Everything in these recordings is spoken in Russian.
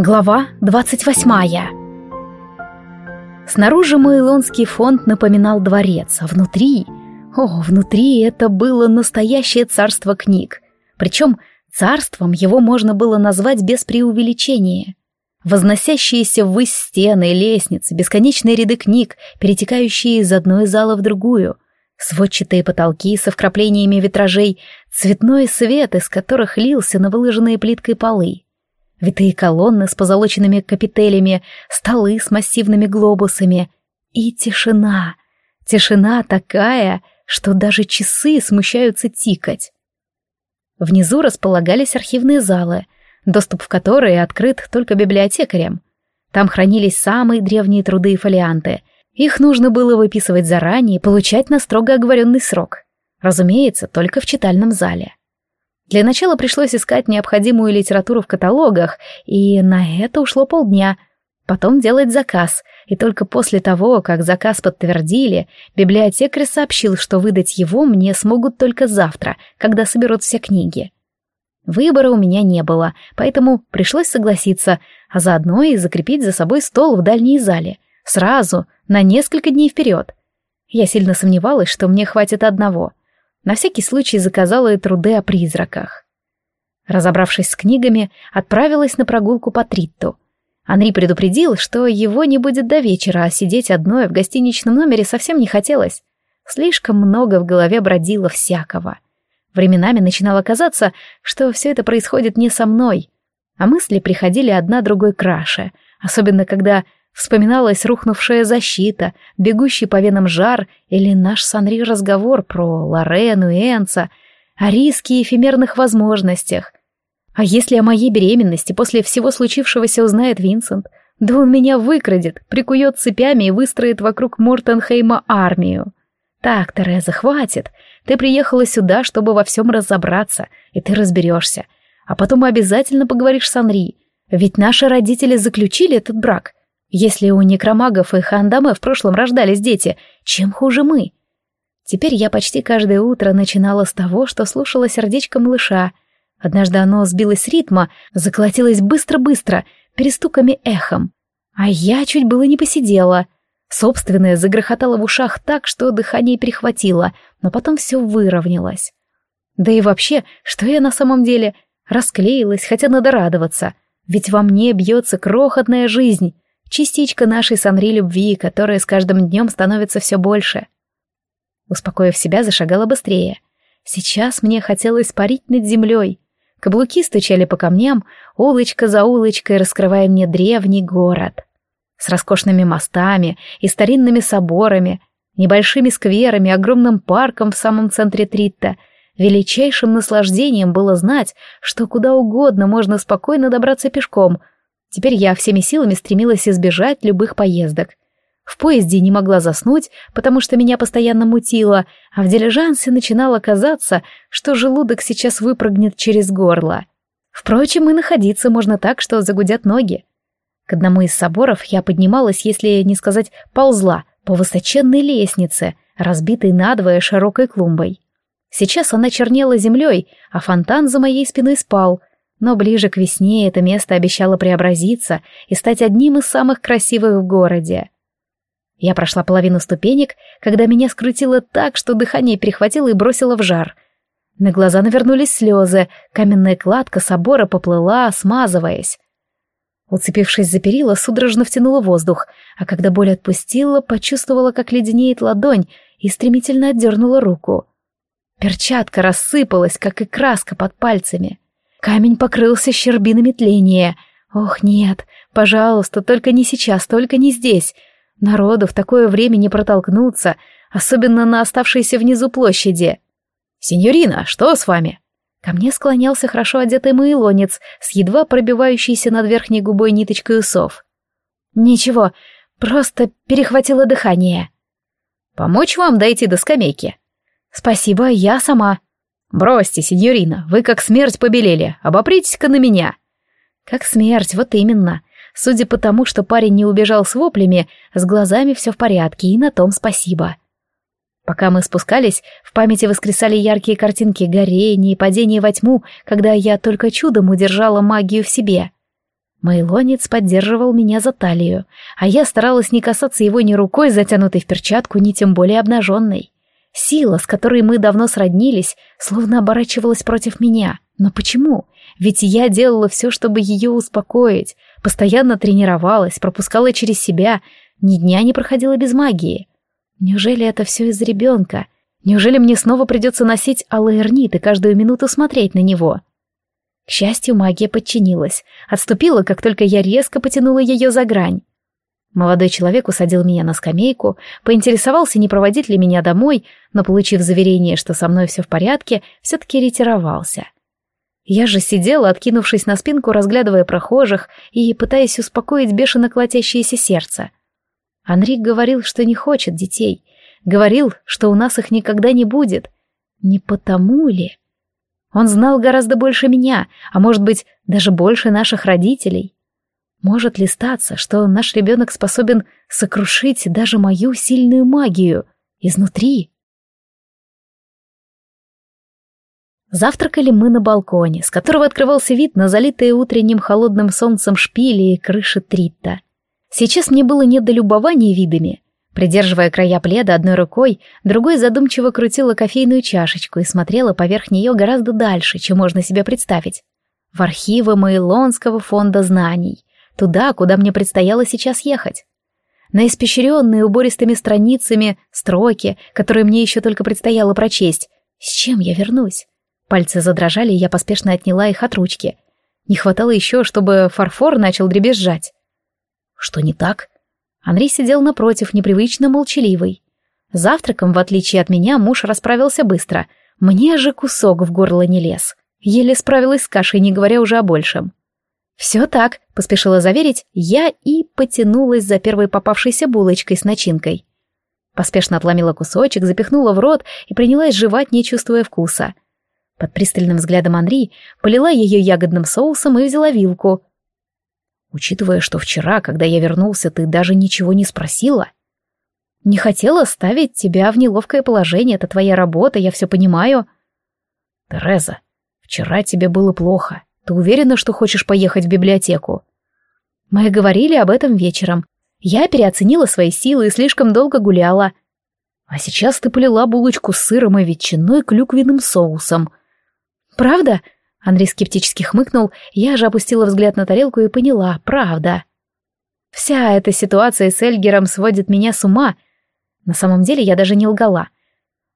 Глава 28 Снаружи Майлонский фонд напоминал дворец, а внутри... О, внутри это было настоящее царство книг. Причем царством его можно было назвать без преувеличения. Возносящиеся ввысь стены, лестницы, бесконечные ряды книг, перетекающие из одной зала в другую, сводчатые потолки со вкраплениями витражей, цветной свет, из которых лился на выложенные плиткой полы. Витые колонны с позолоченными капителями, столы с массивными глобусами. И тишина. Тишина такая, что даже часы смущаются тикать. Внизу располагались архивные залы, доступ в которые открыт только библиотекарям. Там хранились самые древние труды и фолианты. Их нужно было выписывать заранее и получать на строго оговоренный срок. Разумеется, только в читальном зале. Для начала пришлось искать необходимую литературу в каталогах, и на это ушло полдня. Потом делать заказ, и только после того, как заказ подтвердили, библиотекарь сообщил, что выдать его мне смогут только завтра, когда соберут все книги. Выбора у меня не было, поэтому пришлось согласиться, а заодно и закрепить за собой стол в дальней зале. Сразу, на несколько дней вперед. Я сильно сомневалась, что мне хватит одного — на всякий случай заказала и труды о призраках. Разобравшись с книгами, отправилась на прогулку по Тритту. Анри предупредил, что его не будет до вечера, а сидеть одной в гостиничном номере совсем не хотелось. Слишком много в голове бродило всякого. Временами начинало казаться, что все это происходит не со мной, а мысли приходили одна другой краше, особенно когда Вспоминалась рухнувшая защита, бегущий по венам жар или наш с Анри разговор про Лорену и Энца, о риске и эфемерных возможностях. А если о моей беременности после всего случившегося узнает Винсент, да он меня выкрадет, прикует цепями и выстроит вокруг Мортенхейма армию. Так, Тереза, хватит. Ты приехала сюда, чтобы во всем разобраться, и ты разберешься. А потом обязательно поговоришь с Анри. Ведь наши родители заключили этот брак. Если у некромагов и хандаме в прошлом рождались дети, чем хуже мы? Теперь я почти каждое утро начинала с того, что слушала сердечко малыша. Однажды оно сбилось с ритма, заколотилось быстро-быстро, перестуками эхом. А я чуть было не посидела. Собственное загрохотало в ушах так, что дыхание перехватило, но потом все выровнялось. Да и вообще, что я на самом деле? Расклеилась, хотя надо радоваться. Ведь во мне бьется крохотная жизнь, Частичка нашей Санри любви, которая с каждым днем становится все больше. Успокоив себя, зашагала быстрее. Сейчас мне хотелось парить над землей. Каблуки стучали по камням, улочка за улочкой, раскрывая мне древний город. С роскошными мостами и старинными соборами, небольшими скверами, огромным парком в самом центре Тритта. Величайшим наслаждением было знать, что куда угодно можно спокойно добраться пешком — Теперь я всеми силами стремилась избежать любых поездок. В поезде не могла заснуть, потому что меня постоянно мутило, а в дилижансе начинало казаться, что желудок сейчас выпрыгнет через горло. Впрочем, и находиться можно так, что загудят ноги. К одному из соборов я поднималась, если не сказать ползла, по высоченной лестнице, разбитой надвое широкой клумбой. Сейчас она чернела землей, а фонтан за моей спиной спал, но ближе к весне это место обещало преобразиться и стать одним из самых красивых в городе. Я прошла половину ступенек, когда меня скрутило так, что дыхание перехватило и бросило в жар. На глаза навернулись слезы, каменная кладка собора поплыла, смазываясь. Уцепившись за перила, судорожно втянула воздух, а когда боль отпустила, почувствовала, как леденеет ладонь, и стремительно отдернула руку. Перчатка рассыпалась, как и краска под пальцами. Камень покрылся щербинами тления. Ох, нет, пожалуйста, только не сейчас, только не здесь. Народу в такое время не протолкнуться, особенно на оставшейся внизу площади. «Синьорина, что с вами?» Ко мне склонялся хорошо одетый майлонец с едва пробивающейся над верхней губой ниточкой усов. «Ничего, просто перехватило дыхание». «Помочь вам дойти до скамейки?» «Спасибо, я сама». «Бросьте, сеньорина, вы как смерть побелели, обопритесь-ка на меня». «Как смерть, вот именно. Судя по тому, что парень не убежал с воплями, с глазами все в порядке, и на том спасибо». Пока мы спускались, в памяти воскресали яркие картинки горения и падения во тьму, когда я только чудом удержала магию в себе. Мейлонец поддерживал меня за талию, а я старалась не касаться его ни рукой, затянутой в перчатку, ни тем более обнаженной. Сила, с которой мы давно сроднились, словно оборачивалась против меня. Но почему? Ведь я делала все, чтобы ее успокоить, постоянно тренировалась, пропускала через себя, ни дня не проходила без магии. Неужели это все из ребенка? Неужели мне снова придется носить алаэрнит и каждую минуту смотреть на него? К счастью, магия подчинилась, отступила, как только я резко потянула ее за грань. Молодой человек усадил меня на скамейку, поинтересовался, не проводить ли меня домой, но, получив заверение, что со мной все в порядке, все-таки ретировался. Я же сидела, откинувшись на спинку, разглядывая прохожих и пытаясь успокоить бешено колотящееся сердце. Анрик говорил, что не хочет детей. Говорил, что у нас их никогда не будет. Не потому ли? Он знал гораздо больше меня, а может быть, даже больше наших родителей. Может ли статься, что наш ребенок способен сокрушить даже мою сильную магию изнутри? Завтракали мы на балконе, с которого открывался вид на залитые утренним холодным солнцем шпили и крыши Тритта. Сейчас мне было не до любования видами. Придерживая края пледа одной рукой, другой задумчиво крутила кофейную чашечку и смотрела поверх нее гораздо дальше, чем можно себе представить. В архивы Мейлонского фонда знаний, туда, куда мне предстояло сейчас ехать. На испещренные убористыми страницами строки, которые мне еще только предстояло прочесть. С чем я вернусь? Пальцы задрожали, и я поспешно отняла их от ручки. Не хватало еще, чтобы фарфор начал дребезжать. Что не так? Андрей сидел напротив, непривычно молчаливый. Завтраком, в отличие от меня, муж расправился быстро. Мне же кусок в горло не лез. Еле справилась с кашей, не говоря уже о большем. «Все так», — поспешила заверить я и потянулась за первой попавшейся булочкой с начинкой. Поспешно отломила кусочек, запихнула в рот и принялась жевать, не чувствуя вкуса. Под пристальным взглядом Андрей полила ее ягодным соусом и взяла вилку. Учитывая, что вчера, когда я вернулся, ты даже ничего не спросила. Не хотела ставить тебя в неловкое положение, это твоя работа, я все понимаю. Тереза, вчера тебе было плохо. Ты уверена, что хочешь поехать в библиотеку? Мы говорили об этом вечером. Я переоценила свои силы и слишком долго гуляла. А сейчас ты полила булочку с сыром и ветчиной клюквенным соусом. Правда? Андрей скептически хмыкнул, я же опустила взгляд на тарелку и поняла, правда. Вся эта ситуация с Эльгером сводит меня с ума. На самом деле я даже не лгала.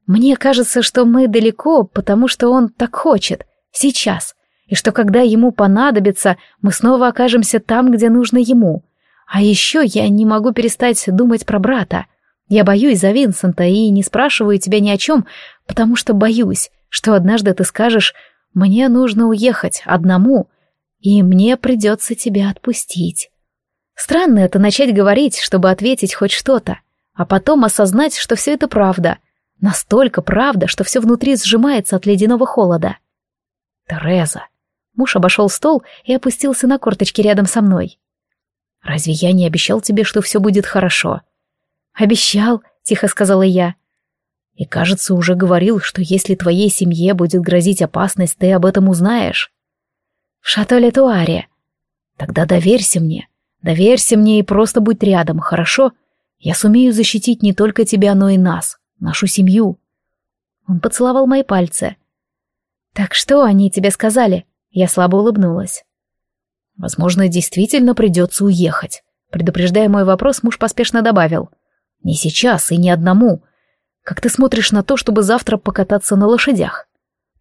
Мне кажется, что мы далеко, потому что он так хочет. Сейчас. И что когда ему понадобится, мы снова окажемся там, где нужно ему. А еще я не могу перестать думать про брата. Я боюсь за Винсента и не спрашиваю тебя ни о чем, потому что боюсь, что однажды ты скажешь мне нужно уехать одному, и мне придется тебя отпустить. Странно это начать говорить, чтобы ответить хоть что-то, а потом осознать, что все это правда. Настолько правда, что все внутри сжимается от ледяного холода. Тереза. Муж обошел стол и опустился на корточки рядом со мной. «Разве я не обещал тебе, что все будет хорошо?» «Обещал», — тихо сказала я. И, кажется, уже говорил, что если твоей семье будет грозить опасность, ты об этом узнаешь. В Шато-Летуаре. Тогда доверься мне. Доверься мне и просто будь рядом, хорошо? Я сумею защитить не только тебя, но и нас, нашу семью. Он поцеловал мои пальцы. Так что они тебе сказали? Я слабо улыбнулась. Возможно, действительно придется уехать. Предупреждая мой вопрос, муж поспешно добавил. Не сейчас и не одному. Как ты смотришь на то, чтобы завтра покататься на лошадях?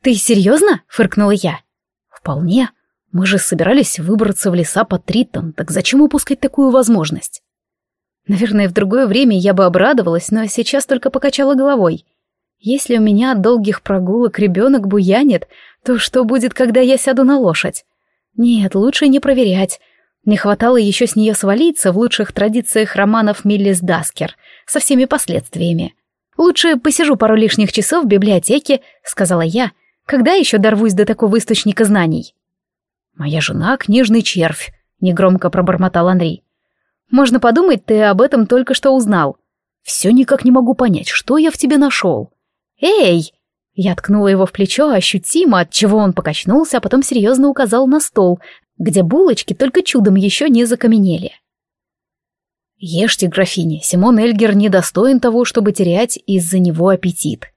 Ты серьезно? Фыркнула я. Вполне. Мы же собирались выбраться в леса под Тритон, так зачем упускать такую возможность? Наверное, в другое время я бы обрадовалась, но сейчас только покачала головой. Если у меня от долгих прогулок ребенок буянит, то что будет, когда я сяду на лошадь? Нет, лучше не проверять. Не хватало еще с нее свалиться в лучших традициях романов Миллис Даскер со всеми последствиями. «Лучше посижу пару лишних часов в библиотеке», — сказала я. «Когда еще дорвусь до такого источника знаний?» «Моя жена — книжный червь», — негромко пробормотал Андрей. «Можно подумать, ты об этом только что узнал. Все никак не могу понять, что я в тебе нашел». «Эй!» Я ткнула его в плечо ощутимо, от чего он покачнулся, а потом серьезно указал на стол, где булочки только чудом еще не закаменели. Ешьте, графиня, Симон Эльгер недостоин того, чтобы терять из-за него аппетит.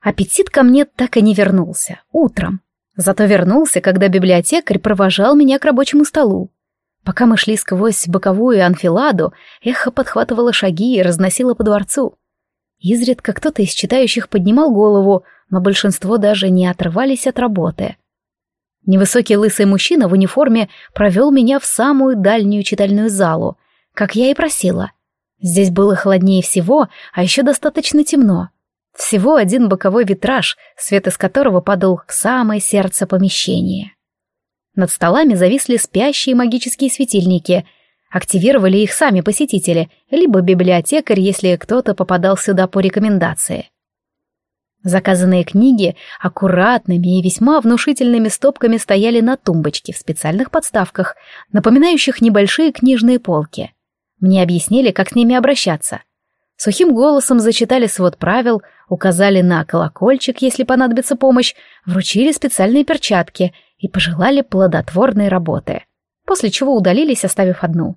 Аппетит ко мне так и не вернулся, утром. Зато вернулся, когда библиотекарь провожал меня к рабочему столу. Пока мы шли сквозь боковую анфиладу, эхо подхватывало шаги и разносило по дворцу. Изредка кто-то из читающих поднимал голову, но большинство даже не отрывались от работы. Невысокий лысый мужчина в униформе провел меня в самую дальнюю читальную залу — как я и просила. Здесь было холоднее всего, а еще достаточно темно. Всего один боковой витраж, свет из которого падал в самое сердце помещения. Над столами зависли спящие магические светильники. Активировали их сами посетители, либо библиотекарь, если кто-то попадал сюда по рекомендации. Заказанные книги аккуратными и весьма внушительными стопками стояли на тумбочке в специальных подставках, напоминающих небольшие книжные полки. Мне объяснили, как с ними обращаться. Сухим голосом зачитали свод правил, указали на колокольчик, если понадобится помощь, вручили специальные перчатки и пожелали плодотворной работы, после чего удалились, оставив одну.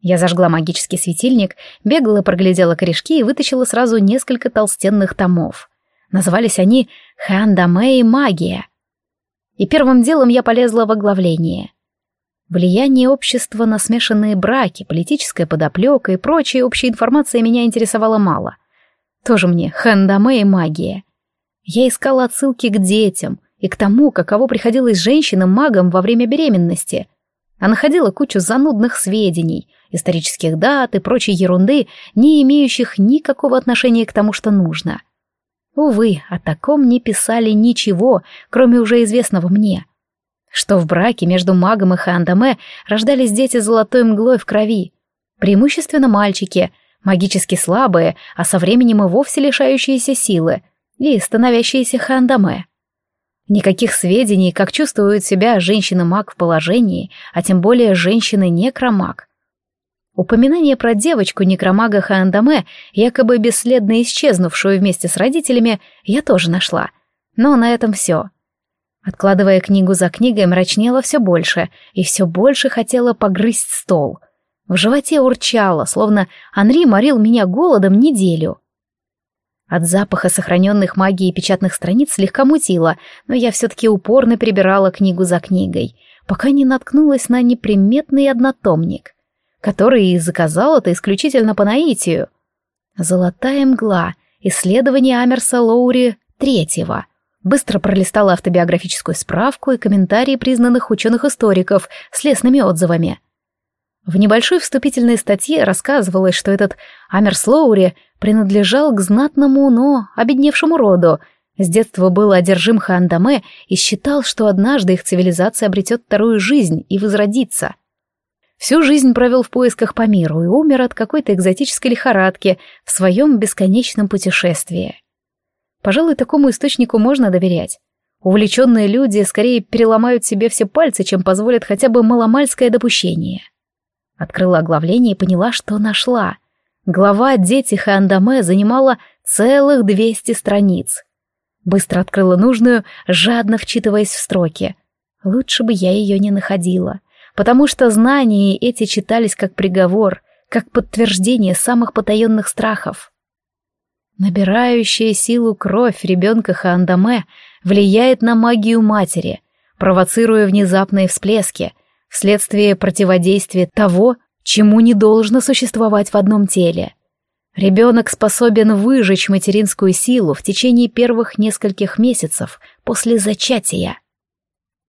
Я зажгла магический светильник, бегала, проглядела корешки и вытащила сразу несколько толстенных томов. Назывались они «Хандаме магия». И первым делом я полезла в оглавление. Влияние общества на смешанные браки, политическая подоплека и прочая общая информация меня интересовала мало. Тоже мне хандаме магия. Я искала отсылки к детям и к тому, каково приходилось женщинам-магам во время беременности. А находила кучу занудных сведений, исторических дат и прочей ерунды, не имеющих никакого отношения к тому, что нужно. Увы, о таком не писали ничего, кроме уже известного мне — что в браке между магом и Хандаме рождались дети золотой мглой в крови. Преимущественно мальчики, магически слабые, а со временем и вовсе лишающиеся силы, и становящиеся Хандаме. Никаких сведений, как чувствует себя женщина-маг в положении, а тем более женщина-некромаг. Упоминание про девочку-некромага Хандаме, якобы бесследно исчезнувшую вместе с родителями, я тоже нашла. Но на этом все. Откладывая книгу за книгой, мрачнело все больше, и все больше хотела погрызть стол. В животе урчало, словно Анри морил меня голодом неделю. От запаха сохраненных магией печатных страниц слегка мутило, но я все-таки упорно прибирала книгу за книгой, пока не наткнулась на неприметный однотомник, который и заказал это исключительно по наитию. «Золотая мгла. Исследование Амерса Лоури Третьего», Быстро пролистала автобиографическую справку и комментарии признанных ученых-историков с лестными отзывами. В небольшой вступительной статье рассказывалось, что этот Амерс Лоури принадлежал к знатному, но обедневшему роду, с детства был одержим Хандаме и считал, что однажды их цивилизация обретет вторую жизнь и возродится. Всю жизнь провел в поисках по миру и умер от какой-то экзотической лихорадки в своем бесконечном путешествии. Пожалуй, такому источнику можно доверять. Увлеченные люди скорее переломают себе все пальцы, чем позволят хотя бы маломальское допущение. Открыла оглавление и поняла, что нашла. Глава «Дети Хандаме» занимала целых 200 страниц. Быстро открыла нужную, жадно вчитываясь в строки. Лучше бы я ее не находила, потому что знания эти читались как приговор, как подтверждение самых потаенных страхов. Набирающая силу кровь ребенка Хаандаме влияет на магию матери, провоцируя внезапные всплески, вследствие противодействия того, чему не должно существовать в одном теле. Ребенок способен выжечь материнскую силу в течение первых нескольких месяцев после зачатия.